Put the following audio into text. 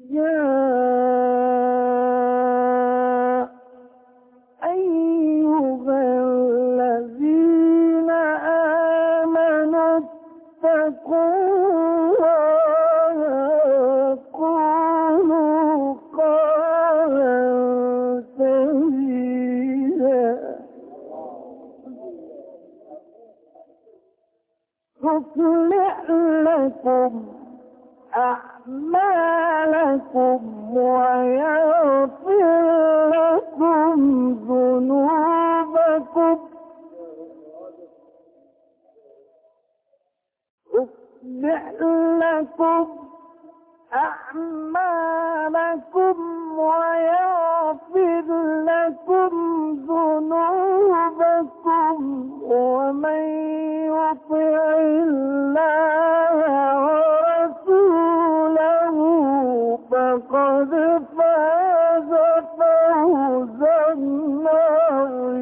يا أيها الذين آمنوا اتقوا الله وقولوا قولا سديدا. يصلح لكم أعمالكم ويغفر لكم ذنوبكم. لكم فقد فاز فوزا عظيما.